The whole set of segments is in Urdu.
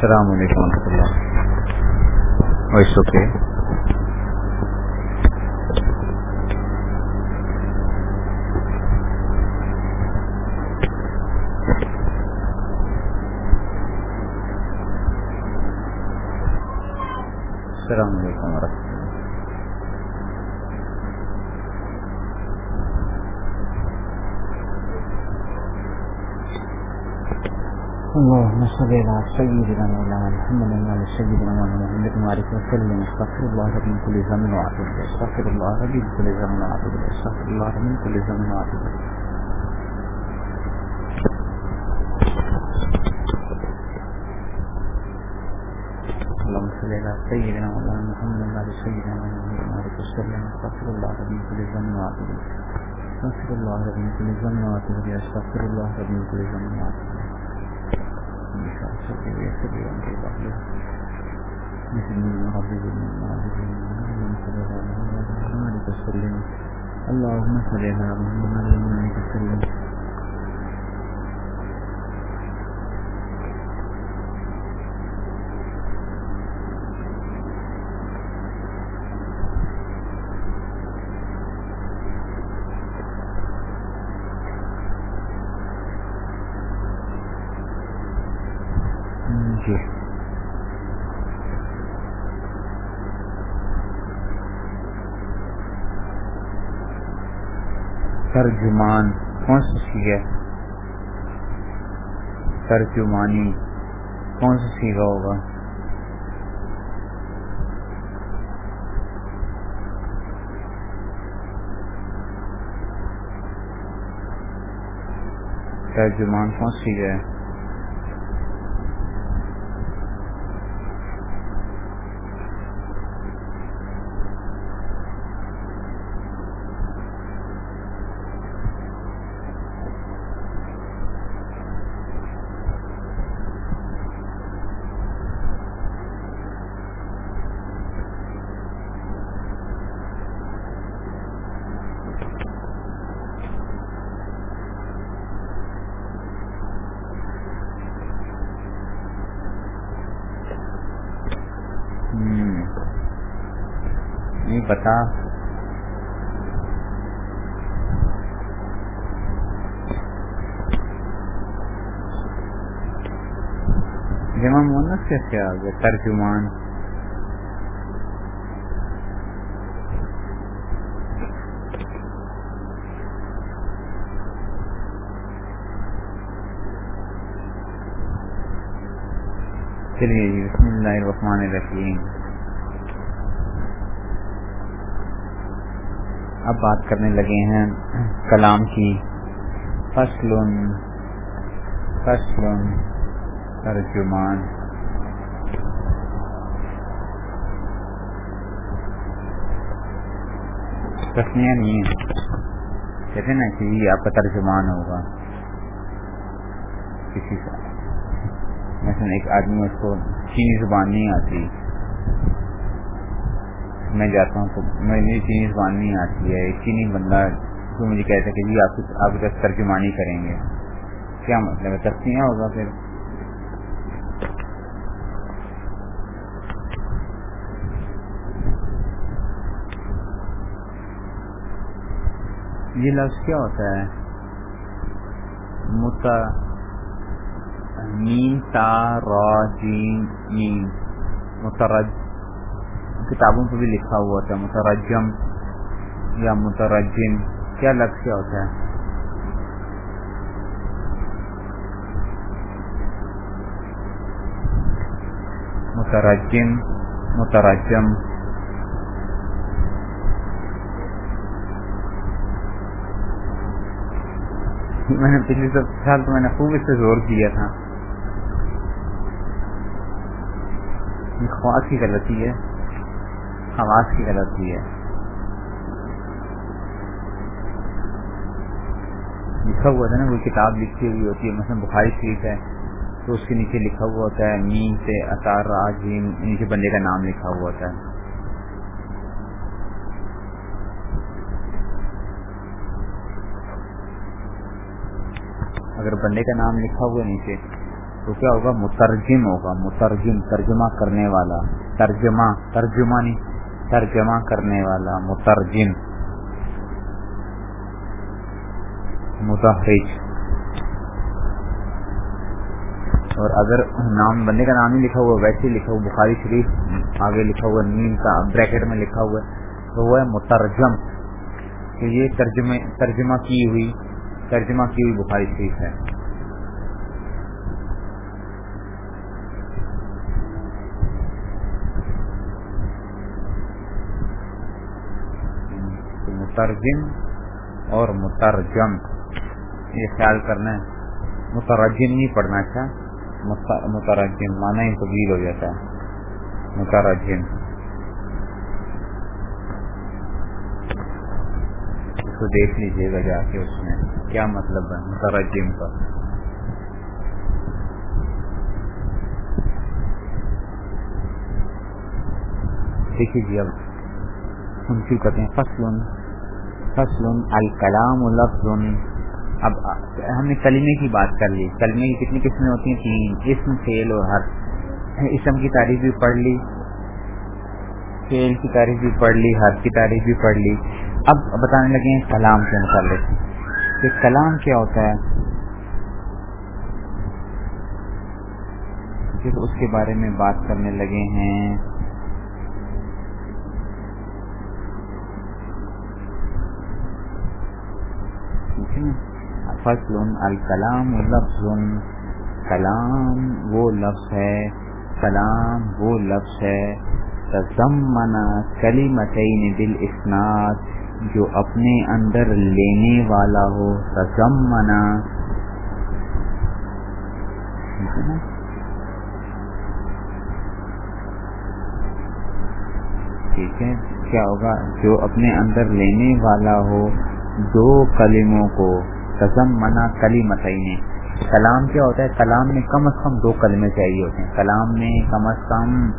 السلام علیکم ورحمۃ اللہ وائس اوکے السلام علیکم ورحمۃ اللهم صل على سيدنا مولانا محمد وعلى سيدنا مولانا محمد وعلى وسلم. استغفر الله من كل ذنب واتوب استغفر الله رب من كل ذنب واتوب استغفر الله من كل ذنب واتوب اللهم صل على سيدنا مولانا محمد وعلى سيدنا مولانا محمد وسلم. استغفر الله رب من كل ذنب واتوب استغفر الله رب من كل ذنب واتوب استغفر الله رب من كل ذنب واتوب اللهم صل على محمد وعلى وسلم. ترجمان کون سی سی ہے؟ ترجمانی کون سی سیگا ہوگا؟ ترجمان کون سی ہے؟ نہیں جمع مونس کیسے آ گیا ترجمان۔ چلیے جی، بسم اللہ الرحمن الرحیم۔ اب بات کرنے لگے ہیں کلام کی۔ فصل فصل، ترجمان۔ تسمیہ نہیں کہتے نا کہ یہ آپ کا ترجمان ہوگا۔ کسی کا مثلا ایک آدمی اس کو چینی زبان نہیں آتی میں جاتا ہوں تو مجھے چینی زبان نہیں آتی ہے، ایک چینی بندہ تو مجھے کہتا ہے کہ جی آپ آپ کا ترجمانی کریں گے۔ کیا مطلب ہے؟ تسمیہ ہوگا پھر۔ یہ لفظ کیا ہوتا ہے؟ متا میم تا را جیم میم مترج کتابوں پہ بھی لکھا ہوا ہوتا ہے، مترجم یا مترجم، کیا لفظ کیا ہوتا ہے؟ مترجم مترجم۔ میں نے پچھلے سال تو میں نے خوب اس سے زور کیا تھا۔ خواص کی غلطی ہے۔ خواص کی غلطی ہے۔ لکھا ہوا تھا نا کوئی کتاب لکھی ہوئی ہوتی ہے، مثلا بخاری شریف ہے، تو اس کے نیچے لکھا ہوا ہوتا ہے، میم سے اطار راجیم نیچے بندے کا نام لکھا ہوا ہوتا ہے۔ اگر بندے کا نام لکھا ہوا نیچے تو تو کیا ہوگا؟ مترجم ہوگا، مترجم، ترجمہ کرنے والا۔ ترجمہ ترجمہ نہیں ترجمہ کرنے والا مترجم متحرج اور اگر نام، بندے کا نام ہی لکھا ہوا، ویسے لکھا ہوا، بخاری شریف آگے لکھا ہوا، نیم کا بریکٹ میں لکھا ہوا ہے تو وہ ہے مترجم۔ کہ یہ ترجمہ کی ہوئی، ترجمہ کی ہوئی بخاری شریف ہے۔ مترجم اور مترجم۔ یہ خیال کرنا ہے۔ مترجم نہیں پڑھنا اچھا۔ مترجم مانا ہی طویل ہو جاتا ہے۔ مترجم۔ اس کو دیکھ لیجیے گا جا کے اس میں۔ کیا مطلب ہے مترجم کا؟ دیکھیے جی اب۔ ہم کیوں کہتے ہیں فصل؟ فصل، الکلام لفظ. اب ہم نے کلمے کی بات کر لی۔ کلمے کی کتنی قسمیں ہوتی ہیں؟ تین، اسم فیل اور ہر اسم کی تاریخ بھی پڑھ لی۔ فیل کی تاریخ بھی پڑھ لی ہر کی تاریخ بھی پڑھ لی۔ اب بتانے لگے ہیں کلام کے متعلق۔ کہ کلام کیا ہوتا ہے؟ پھر اس کے بارے میں بات کرنے لگے ہیں۔ فصل، الکلام لفظ، کلام وہ لفظ ہے، کلام وہ لفظ ہے تزمنا کلی متعین دل اسناد جو اپنے اندر لینے والا ہو تزمنا ٹھیک ہے، کیا ہوگا؟ جو اپنے اندر لینے والا ہو، دو کلموں کو۔ تزم منا کلی مسئلے کلام کیا ہوتا ہے؟ کلام میں کم از کم دو کلمے چاہیے ہوتے ہیں۔ کلام میں کم از کم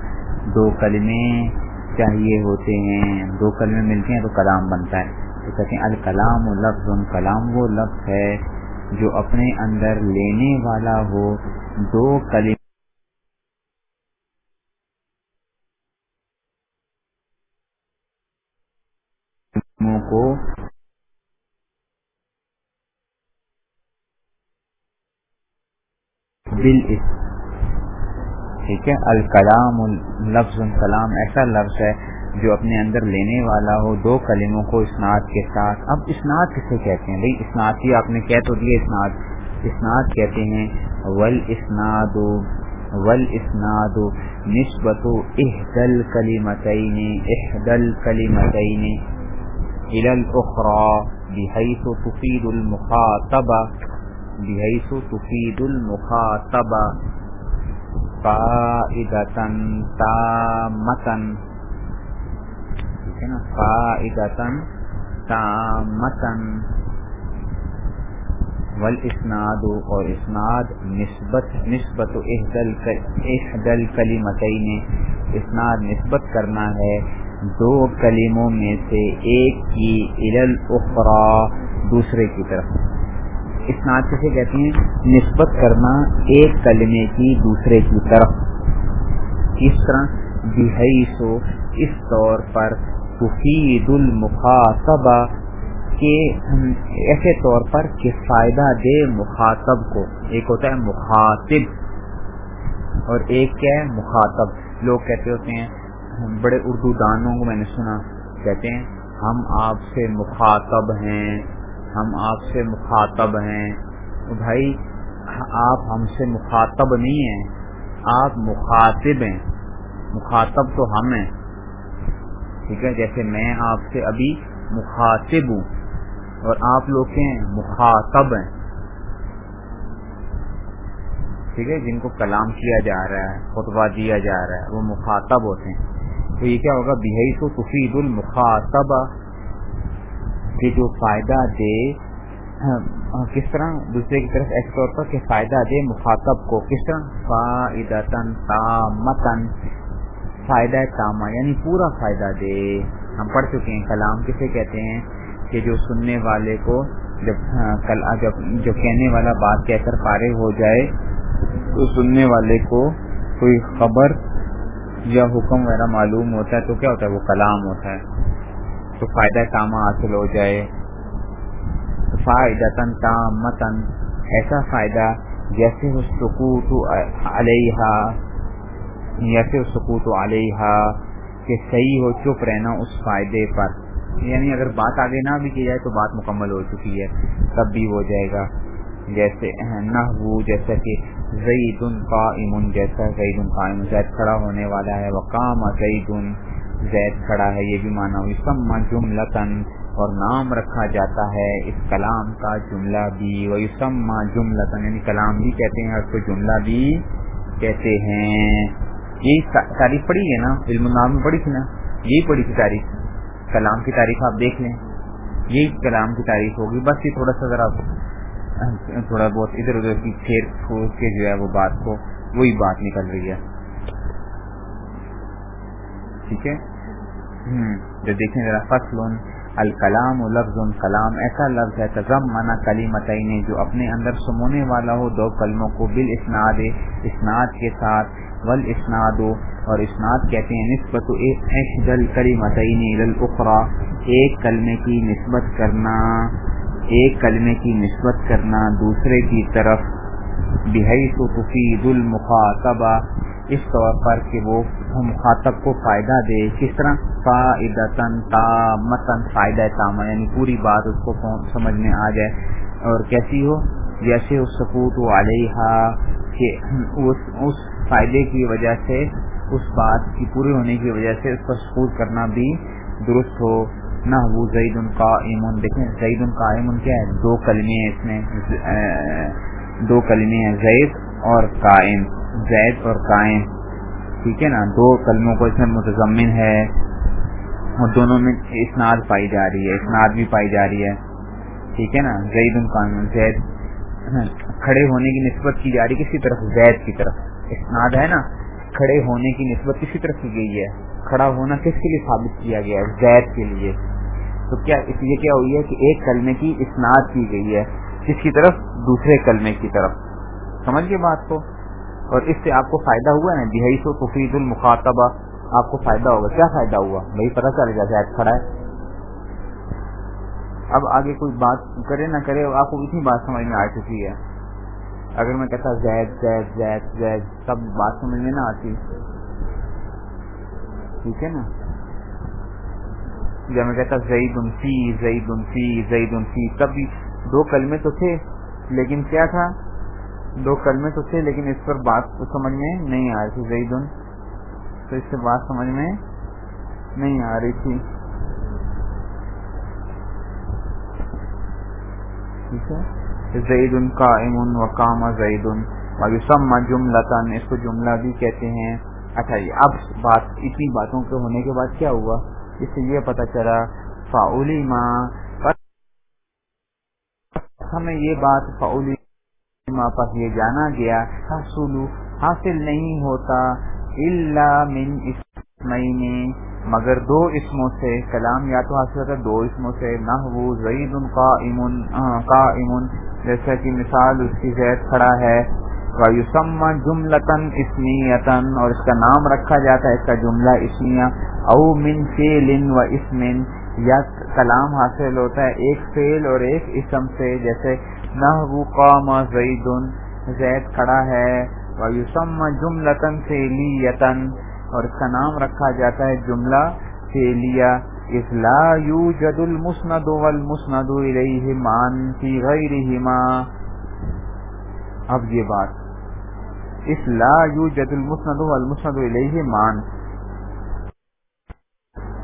دو کلمے چاہیے ہوتے ہیں۔ دو کلمے ملتے ہیں تو کلام بنتا ہے۔ تو کہتے ہیں الکلام و لفظ، کلام وہ لفظ ہے جو اپنے اندر لینے والا ہو۔ دو کلمے کو دل ٹھیک ہے؟ الکلام، لفظ، کلام، ایسا لفظ ہے جو اپنے اندر لینے والا ہو، دو کلموں کو اسناد کے ساتھ. اب اسناد کسے کہتے ہیں؟ بھائی، اسناد کی آپ نے کہہ تو دیا اسناد. اسناد کہتے ہیں ول اسناد ول اسناد نسبت احدل کلی متعین احدل کلی متعین الاخرى، بحيث تفيد المخاطبه بحيث تفيد المخاطبة فائدة تامة. فائدة تامة. والاسناد اور اسناد نسبت نسبت احدل کلیمتین اسناد نسبت کرنا ہے دو کلموں میں سے ایک کی الل اخرا دوسرے کی طرف۔ اسناد کسے کہتے ہیں؟ نسبت کرنا ایک کلمے کی دوسرے کی طرف۔ اس طرح سو اس طور پر تفید المخاطبہ کے ایسے طور پر کہ فائدہ دے مخاطب کو۔ ایک ہوتا ہے مخاطب اور ایک کیا ہے؟ مخاطب۔ لوگ کہتے ہوتے ہیں بڑے اردو دانوں کو میں نے سنا، کہتے ہیں، ہم آپ سے مخاطب ہیں۔ ہم آپ سے مخاطب ہیں۔ بھائی، آپ ہم سے مخاطب نہیں ہیں، آپ مخاطب ہیں۔ مخاطب تو ہم ہیں۔ ٹھیک ہے، جیسے میں آپ سے ابھی مخاطب ہوں اور آپ لوگ ہیں مخاطب ہیں۔ ٹھیک ہے، جن کو کلام کیا جا رہا ہے، خطبہ دیا جا رہا ہے، وہ مخاطب ہوتے ہیں۔ تو یہ کیا ہوگا؟ بہئی تو تفید المخاطبہ۔ کہ جو فائدہ دے کس طرح دوسرے کی طرف ایسے طور پر کہ فائدہ دے مخاطب کو، کس طرح؟ فائدہ تامتن فائدہ تامہ یعنی پورا فائدہ دے۔ ہم پڑھ چکے ہیں کلام، کسے کہتے ہیں؟ کہ جو سننے والے کو جب ہاں، جب، جو کہنے والا بات کہہ کر پارے ہو جائے، تو سننے والے کو کوئی خبر یا حکم وغیرہ معلوم ہوتا ہے، تو کیا ہوتا ہے؟ وہ کلام ہوتا ہے۔ تو فائدہ کامہ حاصل ہو جائے۔ فائدہ تن متن ایسا فائدہ جیسے وہ سکوت علیہ جیسے سکوت علیہ کہ صحیح ہو، چپ رہنا اس فائدے پر۔ یعنی اگر بات آگے نہ بھی کی جائے تو بات مکمل ہو چکی ہے، تب بھی ہو جائے گا۔ جیسے نہ جیسا کہ زید کا امن جیسا زید کا زید کھڑا ہونے والا ہے، وقام زید۔ زید کھڑا ہے، یہ بھی مانا وسما جملتن اور نام رکھا جاتا ہے اس کلام کا جملہ بھی وسما جملتن یعنی کلام بھی کہتے ہیں اور اس کو جملہ بھی کہتے ہیں۔ یہی تاریخ پڑھی ہے نا؟ علم النام میں پڑھی تھی نا؟ یہی پڑھی تھی تاریخ۔ کلام کی تاریخ آپ دیکھ لیں۔ یہی کلام کی تاریخ ہوگی۔ بس یہ تھوڑا سا ذرا تھوڑا بہت ادھر ادھر کی پھیر پھوس کے جو ہے وہ بات کو، وہی بات نکل رہی ہے۔ ٹھیک ہے جو دیکھیں ذرا فصل، الکلام و لفظ کلام، ایسا لفظ ہے تزم منا کلی جو اپنے اندر سمونے والا ہو، دو کلموں کو بال اسناد اسناد کے ساتھ ول اسناد اور اسناد کہتے ہیں نسبت احدل کلی متعین ایک کلمے کی نسبت کرنا، ایک کلمے کی نسبت کرنا دوسرے کی طرف، بحیث تفید المخاطبہ اس طور پر کہ وہ مخاطب کو فائدہ دے کس طرح؟ فائدتن تامتن فائدہ تامہ یعنی پوری بات اس کو سمجھ میں آ جائے۔ اور کیسی ہو؟ جیسے اس سکوت و علیہ کہ اس, اس فائدے کی وجہ سے اس بات کی پوری ہونے کی وجہ سے اس پر سکوت کرنا بھی درست ہو۔ نہ وہ زید ان کا ایمن دیکھیں زید ان کا ایمن کیا ہے؟ دو کلمے ہیں اس میں دو کلمے ہیں زید اور قائم۔ زید اور قائم۔ ٹھیک ہے نا؟ دو کلموں کو اس میں متضمن ہے۔ اور دونوں میں اسناد پائی جا رہی ہے، اسناد بھی پائی جا رہی ہے۔ ٹھیک ہے نا؟ زید ان زید، کھڑے ہونے کی نسبت کی جا رہی کسی طرف، زید کی طرف۔ اسناد ہے نا؟ کھڑے ہونے کی نسبت کسی طرف کی گئی ہے۔ کھڑا ہونا کس کے لیے ثابت کیا گیا ہے؟ زید کے لیے۔ تو کیا اس لیے کیا ہوئی ہے کہ ایک کلمے کی اسناد کی گئی ہے، کس کی طرف؟ دوسرے کلمے کی طرف۔ سمجھ گئے بات کو؟ اور اس سے آپ کو فائدہ ہوا نا دہائی یعنی سو تفید المخاطبہ، آپ کو فائدہ ہوگا۔ کیا فائدہ ہوا؟ بھائی پتہ چلے گا زید کھڑا ہے۔ اب آگے کوئی بات کرے نہ کرے، آپ کو اتنی بات سمجھ میں آ چکی ہے۔ اگر میں کہتا زید زید زید زید، سب بات سمجھ میں نہ آتی۔ ٹھیک ہے نا؟ جب میں کہتا زید فی زید فی زید فی۔ تب بھی دو کلمے تو تھے، لیکن کیا تھا؟ دو کلمے تو تھے لیکن اس پر بات تو سمجھ میں نہیں آ رہی تھی زید تو اس سے بات سمجھ میں نہیں آ رہی تھی۔ ٹھیک ہے۔ زید ان کا امن و کام زید ان جملتن۔ اس کو جملہ بھی کہتے ہیں۔ اچھا یہ اب بات اتنی باتوں کے ہونے کے بعد کیا ہوا؟ اس سے یہ پتا چلا فاولی ماں ہمیں یہ بات فاولی ماں پر یہ جانا گیا، حاصل حاصل نہیں ہوتا اللہ من اسمین، مگر دو اسموں سے کلام یا تو حاصل ہوتا دو اسموں سے نہ وہ زید کا امن جیسا کہ مثال اس کی زید کھڑا ہے۔ ویوسم جملتن اسمیتن اور اس کا نام رکھا جاتا ہے اس کا جملہ اسمیہ، او من فیل و اسمن یا کلام حاصل ہوتا ہے ایک فیل اور ایک اسم سے، جیسے نہ قام زید زید کھڑا ہے ویوسم جملتن فیلیتن اور اس کا نام رکھا جاتا ہے جملہ فیلیا فیلیہ اصلا یوجد المسند والمسند الیہ مان فی غیرہما۔ اب یہ بات اس لا یو جد المسند المسند علیہ مان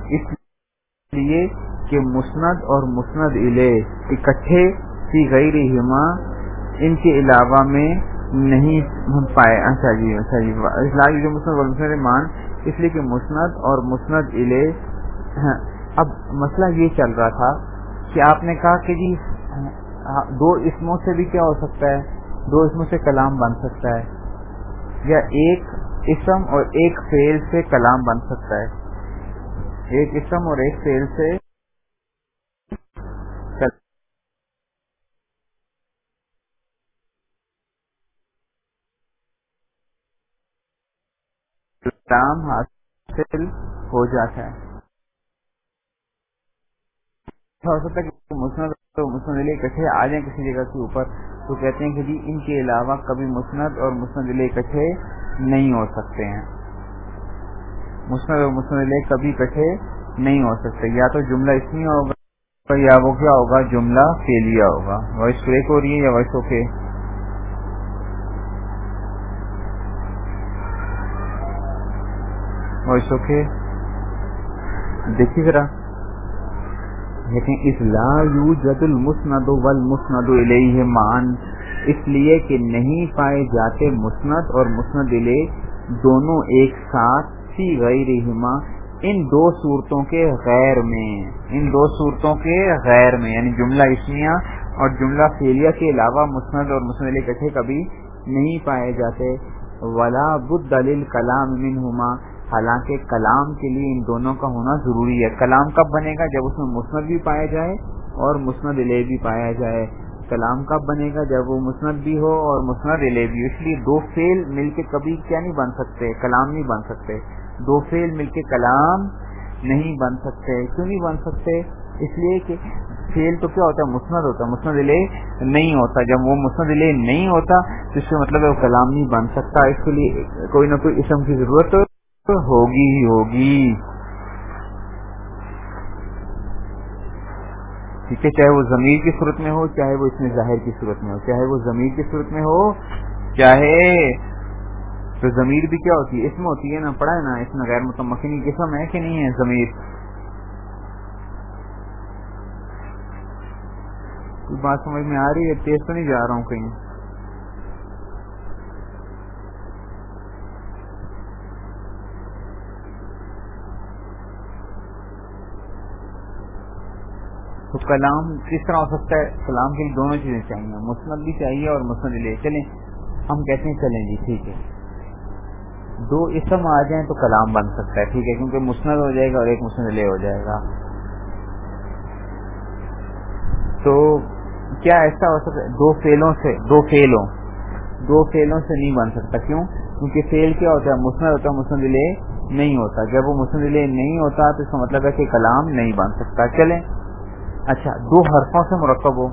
اس لیے کہ مسند اور مسند علیہ اکٹھے سی غیر ہما ان کے علاوہ میں نہیں پائے۔ اچھا جی اچھا جی۔ اسلام جو مسند والمسند مان، اس لیے کہ مسند اور مسند علیہ اب مسئلہ یہ چل رہا تھا کہ آپ نے کہا کہ جی دو اسموں سے بھی کیا ہو سکتا ہے؟ دو اسموں سے کلام بن سکتا ہے۔ یا ایک اسم اور ایک فیل سے کلام بن سکتا ہے۔ ایک اسم اور ایک فیل سے کام حاصل ہو جاتا ہے۔ ہو سکتا ہے مسند مسند علی اکٹھے آ جائیں کسی جگہ کے اوپر۔ تو کہتے ہیں کہ جی ان کے علاوہ کبھی مسند اور مسند علی اکٹھے نہیں ہو سکتے ہیں۔ مسند اور مسند علیہ کبھی کٹھے نہیں ہو سکتے۔ یا تو جملہ اس میں ہوگا یا وہ کیا ہوگا؟ جملہ فیلیا ہوگا۔ وائس بریک ہو رہی ہے یا وائس اوکے؟ Voice okay. دیکھیے ذرا۔ لیکن اصلاح یو جد المسند والمسند الیہ مان۔ اس لیے کہ نہیں پائے جاتے مسند اور مسند الیہ دونوں ایک ساتھ سی غیر ان دو صورتوں کے غیر میں، ان دو صورتوں کے غیر میں یعنی جملہ اسمیہ اور جملہ فیلیا کے علاوہ مسند اور مسند علیہ کٹھے کبھی نہیں پائے جاتے۔ ولا بد دلیل کلام منہما، حالانکہ کلام کے لیے ان دونوں کا ہونا ضروری ہے۔ کلام کب بنے گا؟ جب اس میں مسند بھی پایا جائے اور مسند علیہ بھی پایا جائے۔ کلام کب بنے گا؟ جب وہ مسند بھی ہو اور مسند علیہ بھی اس لیے دو فیل مل کے کبھی کیا نہیں بن سکتے، کلام نہیں بن سکتے۔ دو فیل مل کے کلام نہیں بن سکتے۔ کیوں نہیں بن سکتے؟ اس لیے کہ فیل تو کیا ہوتا ہے؟ مسند ہوتا ہے۔ مسند علیہ نہیں ہوتا۔ جب وہ مسند علیہ نہیں ہوتا تو اس سے مطلب وہ کلام نہیں بن سکتا۔ اس کے لیے کوئی نہ کوئی اسم کی ضرورت ہوگی ہی ہوگی۔ ٹھیک ہے؟ چاہے وہ ضمیر کی صورت میں ہو، چاہے وہ اس میں ظاہر کی صورت میں ہو۔ چاہے وہ ضمیر کی صورت میں ہو، چاہے تو ضمیر بھی کیا ہوتی ہے؟ اس میں ہوتی ہے نا، پڑھا ہے نا اس میں غیر متمکنی قسم ہے کہ نہیں ہے ضمیر؟ بات سمجھ میں آ رہی ہے؟ تیز تو نہیں جا رہا ہوں کہیں۔ تو کلام کس طرح ہو سکتا ہے؟ کلام کے لیے دونوں چیزیں چاہیے، مسند بھی چاہیے اور مسند لے۔ چلیں، ہم کہتے ہیں چلیں جی ٹھیک ہے۔ دو اسم آ جائیں تو کلام بن سکتا ہے، ٹھیک ہے، کیونکہ مسند ہو جائے گا اور ایک مسند لے ہو جائے گا۔ تو کیا ایسا ہو سکتا ہے؟ دو فیلوں سے، دو فیلوں دو فیلوں سے نہیں بن سکتا، کیوں؟ کیونکہ فیل کیا ہوتا ہے؟ مسند ہوتا ہے، مسند لے نہیں ہوتا۔ جب وہ مسند لے نہیں ہوتا تو اس کا مطلب ہے کہ کلام نہیں بن سکتا۔ چلیں۔ اچھا دو حرفوں سے مرکب ہو۔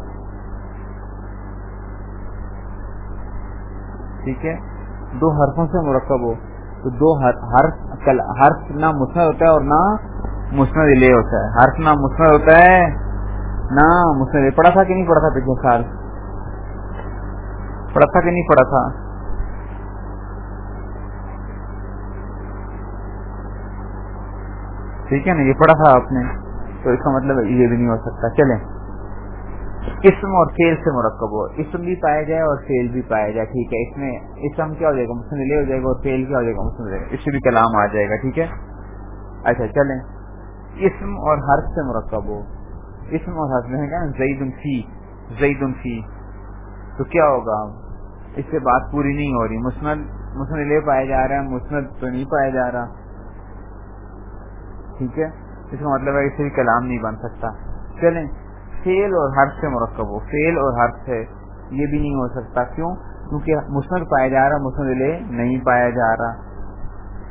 ٹھیک ہے؟ دو حرفوں سے مرکب ہو۔ تو دو حرف حرف نہ مسند ہوتا ہے اور نہ مسند لے ہوتا ہے۔ حرف نہ مسند ہوتا ہے، نہ مسند پڑھا تھا کہ نہیں پڑھا تھا پچھلے سال؟ پڑھا تھا کہ نہیں پڑھا تھا؟ ٹھیک ہے نا، یہ پڑھا تھا آپ نے، تو اس کا مطلب یہ بھی نہیں ہو سکتا۔ چلیں۔ اسم اور فیل سے مرکب ہو۔ اسم بھی پایا جائے اور فیل بھی پایا جائے، ٹھیک ہے۔ اس میں اسم کیا ہو جائے گا؟ مسلم ہو جائے گا اور فیل کیا ہو جائے گا؟ مسلم لے۔ اس سے بھی کلام آ جائے گا، ٹھیک ہے؟ اچھا چلیں۔ اسم اور حرف سے مرکب ہو۔ اسم اور حرف میں کیا زید فی زید فی۔ تو کیا ہوگا؟ اس سے بات پوری نہیں ہو رہی۔ مسند مسند لے پایا جا رہا ہے، مسند تو نہیں پایا جا رہا۔ ٹھیک ہے؟ اس کا مطلب ہے، اس سے بھی کلام نہیں بن سکتا۔ چلیں۔ فیل اور حرف سے مرکب ہو۔ فیل اور حرف سے یہ بھی نہیں ہو سکتا۔ کیوں؟ کیونکہ مسند پایا جا رہا، مسند لے نہیں پایا جا رہا۔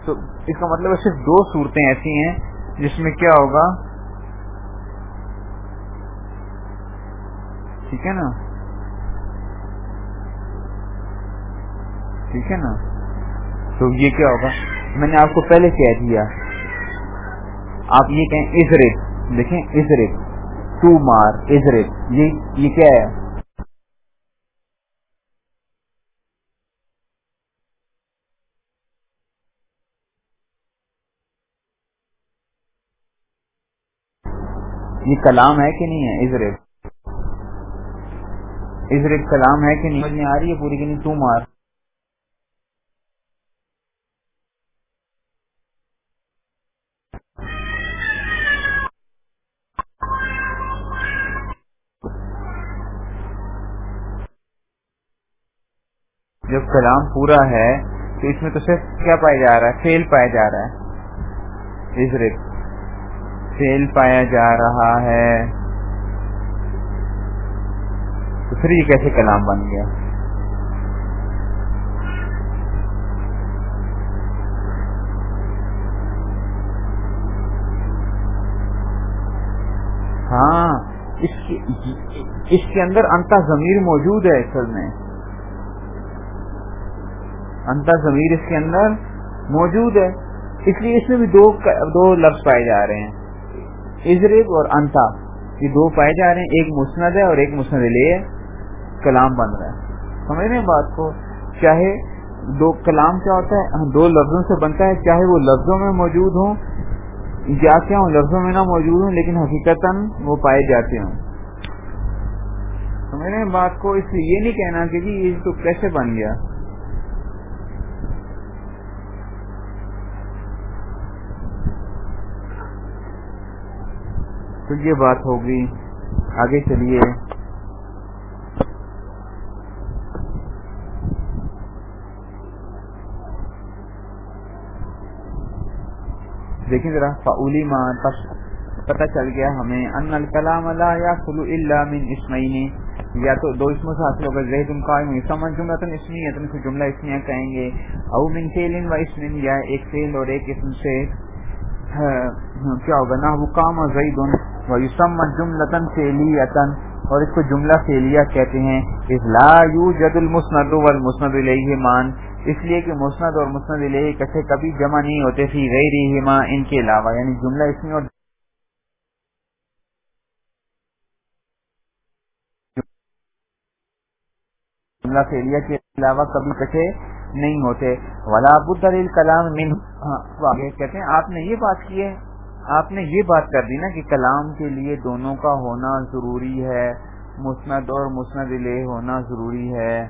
تو اس کا مطلب ہے صرف دو صورتیں ایسی ہیں جس میں کیا ہوگا؟ ٹھیک ہے نا؟ ٹھیک ہے نا؟ تو یہ کیا ہوگا؟ میں نے آپ کو پہلے کہہ دیا۔ آپ یہ کہیں ازرت دیکھیں ازرت ٹو مار ازرت یہ یہ کیا ہے یہ کلام ہے کہ نہیں ہے ازرت ازرت کلام ہے کہ نہیں آ رہی ہے پوری کہ نہیں ٹو مار جب کلام پورا ہے تو اس میں تو صرف کیا پایا جا رہا ہے؟ فیل پایا جا رہا ہے۔ اس فیل پایا جا رہا ہے۔ تو پھر یہ کیسے کلام بن گیا؟ ہاں اس کے اندر انتہ ضمیر موجود ہے اصل میں۔ انتا ضمیر اس کے اندر موجود ہے۔ اس لیے اس میں بھی دو دو لفظ پائے جا رہے ہیں۔ ازرب اور انتا۔ یہ دو پائے جا رہے ہیں۔ ایک مسند ہے اور ایک مسند لے کلام بن رہا ہے۔ سمجھ رہے ہیں بات کو؟ چاہے دو کلام کیا ہوتا ہے؟ ہاں، دو لفظوں سے بنتا ہے۔ چاہے وہ لفظوں میں موجود ہوں، یا کیا ہوں، لفظوں میں نہ موجود ہوں، لیکن حقیقت وہ پائے جاتے ہوں۔ سمجھ رہے ہیں بات کو؟ اس لیے یہ نہیں کہنا کہ جی یہ تو کیسے بن گیا؟ تو یہ بات ہوگی۔ آگے چلیے۔ دیکھیں ذرا فعولی مان پتہ چل گیا ہمیں ان الکلام لا یاخلو الا من اسمین۔ یا تو دو اسموں سے حاصل ہوگا، زید قائم سمجھ جملہ تن اسمی ہے کو جملہ اسمیہ کہیں گے۔ او من فعل و اسم، یا ایک فعل اور ایک اسم سے۔ کیا ہوگا؟ نہ وہ کام زید و یسمى اور اس کو جملہ فعلیہ کہتے ہیں۔ اذ لا یوجد المسند والمسند الیہ مان اس لیے کہ مسند اور مسند علیہ کٹھے کبھی جمع نہیں ہوتے تھی غیر ان کے علاوہ یعنی جملہ اس میں اور جملہ فیلیا کے علاوہ کبھی کٹھے نہیں ہوتے۔ ولا بدر کلام من کہتے ہیں، آپ نے یہ بات کی ہے۔ آپ نے یہ بات کر دی نا کہ کلام کے لیے دونوں کا ہونا ضروری ہے۔ مسند اور مسند علیہ ہونا ضروری ہے۔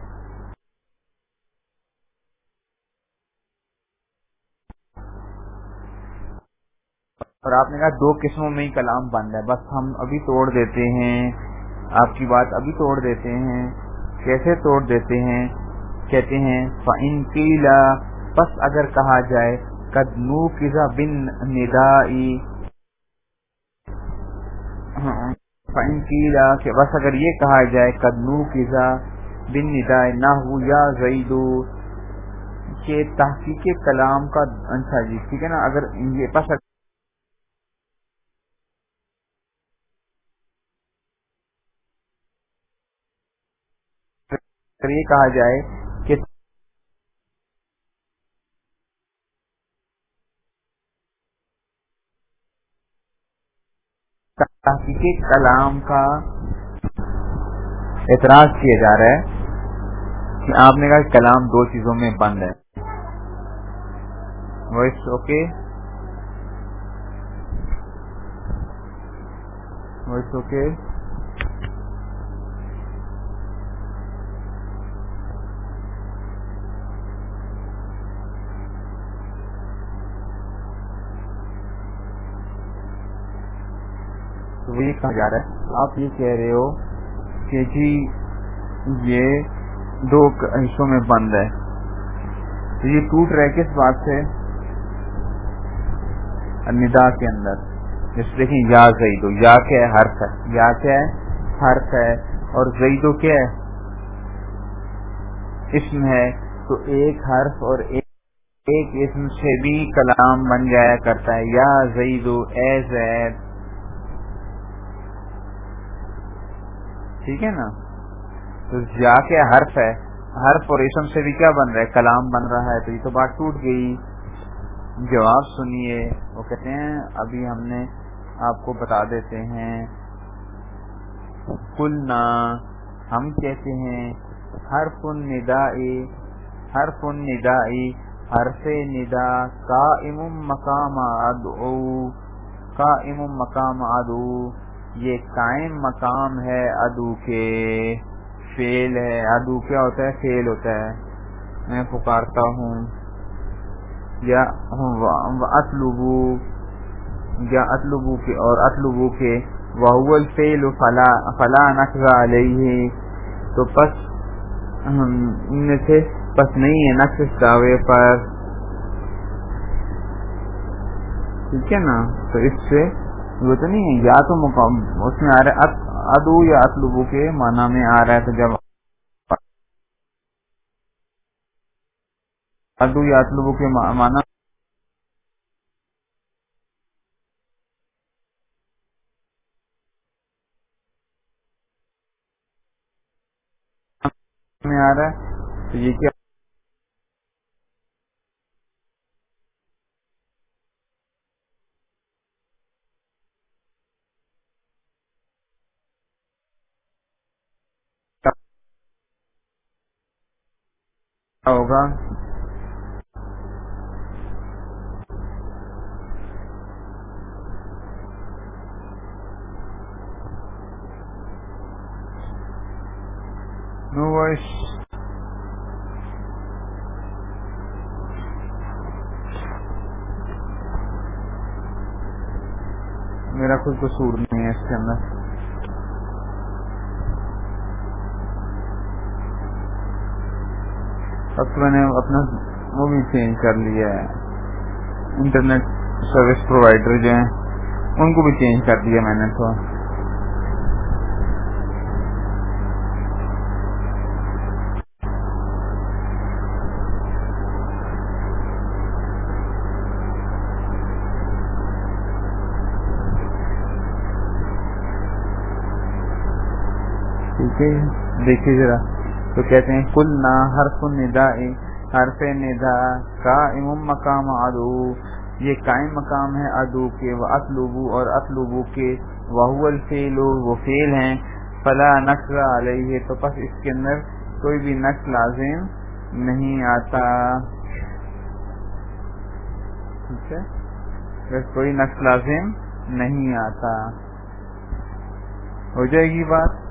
اور آپ نے کہا دو قسموں میں ہی کلام بند ہے۔ بس ہم ابھی توڑ دیتے ہیں۔ آپ کی بات ابھی توڑ دیتے ہیں۔ کیسے توڑ دیتے ہیں؟ کہتے ہیں فن کیلا بس اگر کہا جائے کدنو کزا بن ندائی فن کیلا کہ بس اگر یہ کہا جائے کدنو کزا بن ندائی نہ ہو یا زیدو کہ تحقیق کلام کا اچھا جی ٹھیک ہے نا؟ اگر یہ بس یہ کہا جائے کے کلام کا اعتراض کیا جا رہا ہے کہ آپ نے کہا کلام دو چیزوں میں بند ہے۔ وائس اوکے وائس اوکے وہ یہ کہا جا رہا ہے۔ آپ یہ کہہ رہے ہو کہ جی یہ دو حصوں میں بند ہے۔ تو یہ ٹوٹ رہے کس بات سے؟ ندا کے اندر۔ جس دیکھیں، یا زیدو، یا کیا ہے حرف ہے۔ یا کیا ہے حرف ہے اور زیدو کیا ہے اسم ہے۔ تو ایک حرف اور ایک اسم سے بھی کلام بن جایا کرتا ہے۔ یا زیدو، اے زید۔ ٹھیک ہے نا؟ تو جا کے حرف ہے۔ حرف اور اسم سے بھی کیا بن رہا ہے؟ کلام بن رہا ہے۔ تو یہ تو بات ٹوٹ گئی۔ جواب سنیے۔ وہ کہتے ہیں، ابھی ہم نے آپ کو بتا دیتے ہیں۔ کلنا ہم کہتے ہیں، حرف ندائی حرف ندائی حرف ندا کا ام مقام ادو کا ام مقام ادو یہ قائم مقام ہے ادو کے فیل ہے، ادو کیا ہوتا ہے؟ فیل ہوتا ہے۔ میں پکارتا ہوں۔ یا اطلبو یا اطلبو کے اور اطلبو کے۔ وحول فیل فلا فلا نقض علیہ تو پس ان میں سے پس نہیں ہے نقص دعوے پر۔ ٹھیک ہے نا؟ تو اس سے وہ تو نہیں ہے، یا تو اس میں آ رہا ہے ادو یا اطلبو کے معنی میں آ رہا ہے تو جب ادو یا اطلبو کے معنی میں آ رہا ہے، تو یہ کیا ہوگا نو وائس میرا کوئی قصور نہیں ہے اس کے اندر اب میں نے اپنا وہ بھی چینج کر لیا ہے۔ انٹرنیٹ سروس پرووائڈر جو ہیں، ان کو بھی چینج کر دیا میں نے تو۔ ٹھیک ہے، دیکھیے ذرا۔ تو کہتے ہیں کل نہ حرف ندا حرف ندا کا امام مقام ادو یہ قائم مقام ہے ادو کے، وہ اطلوبو اور اطلوبو کے۔ وہ الفیل وہ فیل ہیں۔ فلا نقل علیہ تو بس اس کے اندر کوئی بھی نقل لازم نہیں آتا۔ ٹھیک ہے؟ بس کوئی نقل لازم نہیں آتا۔ ہو جائے گی بات۔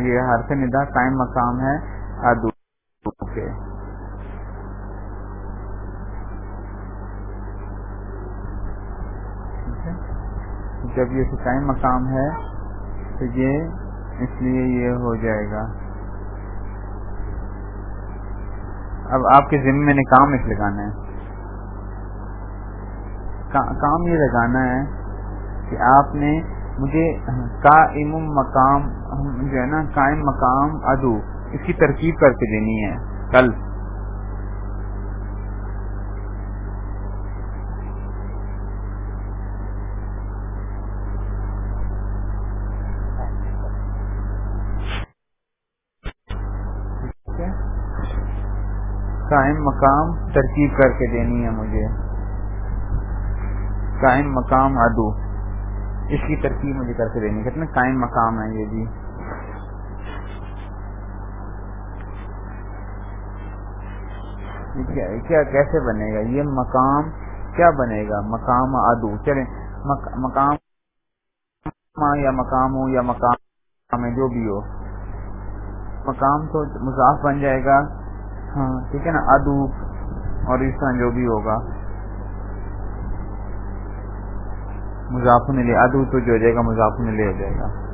یہ حرف ندا قائم مقام ہے، ادو کے۔ جب یہ قائم مقام ہے، تو یہ اس لیے یہ ہو جائے گا۔ اب آپ کے ذمے نے کام اس لگانا ہے۔ کام یہ لگانا ہے کہ آپ نے مجھے قائم مقام، جو ہے نا، قائم مقام ادو اس کی ترکیب کر کے دینی ہے۔ کل۔ قائم مقام ترکیب کر کے دینی ہے مجھے۔ قائم مقام ادو اس کی ترکیب مجھے کر کے دینی کتنا قائم مقام ہے یہ جی کیا کیسے بنے گا؟ یہ مقام کیا بنے گا؟ مقام ادو چلے مقام یا مقام ہو یا مقام جو بھی ہو۔ مقام تو مضاف بن جائے گا۔ ہاں ٹھیک ہے نا؟ ادو اور اس طرح جو بھی ہوگا۔ مضافن لے ادو تو جو ہو جائے گا مضافن لے ہو جائے گا۔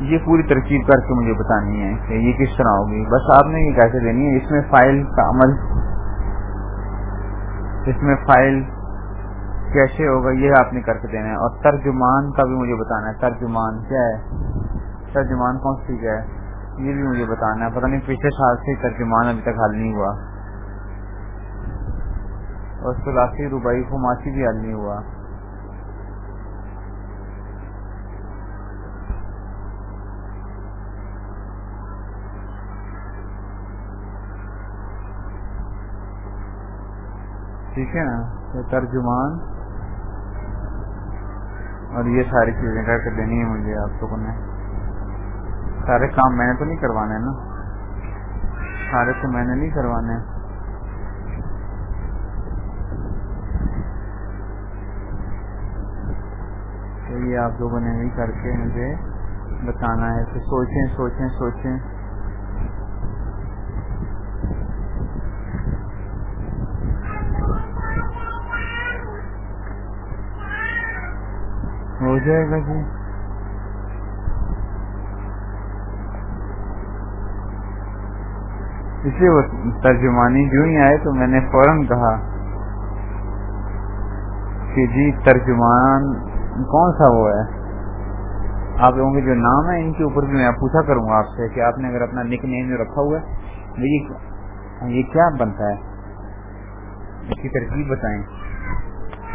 یہ پوری ترکیب کر کے مجھے بتانی ہے کہ یہ کس طرح ہوگی۔ بس آپ نے یہ کیسے دینی ہے؟ اس میں فائل کا عمل، اس میں فائل کیسے ہوگا یہ آپ نے کر کے دینا ہے۔ اور ترجمان کا بھی مجھے بتانا ہے۔ ترجمان کیا ہے؟ ترجمان کون سی کیا ہے؟ یہ بھی مجھے بتانا ہے۔ پتہ نہیں پچھلے سال سے ترجمان ابھی تک حل نہیں ہوا۔ اور سلاسی روبائی خماسی بھی حل نہیں ہوا۔ ٹھیک ہے نا؟ ترجمان۔ اور یہ ساری چیزیں کر کے دینی ہے مجھے آپ لوگوں نے۔ سارے کام میں نے تو نہیں کروانے نا۔ سارے تو میں نے نہیں کروانے۔ تو یہ آپ لوگوں نے بھی کر کے مجھے بتانا ہے۔ تو سوچیں سوچیں سوچیں۔ ہو جائے گا جی۔ اس لیے وہ ترجمانی جو ہی آئے تو میں نے فوراً کہا کہ جی ترجمان کون سا وہ ہے؟ آپ لوگوں کے جو نام ہے ان کے اوپر بھی میں پوچھا کروں گا آپ سے کہ آپ نے اگر اپنا نک نیم جو رکھا ہوا ہے، یہ کیا بنتا ہے؟ اس کی ترکیب بتائیں۔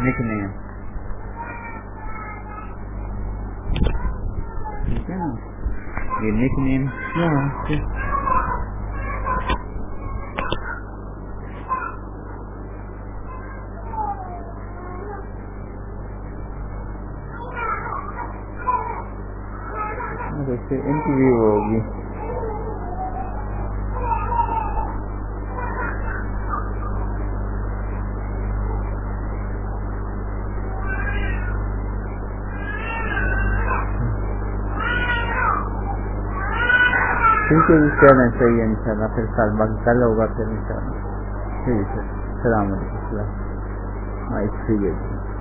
نک نیم ٹھیک ہے نا؟ یہ نک نیم انٹرویو ہوگی۔ ٹھیک ہے کہنا چاہیے ان شاء اللہ پھر کل باقی کل ہوگا پھر ان شاء اللہ ٹھیک ہے، السلام علیکم۔ السلام ٹھیک ہے جی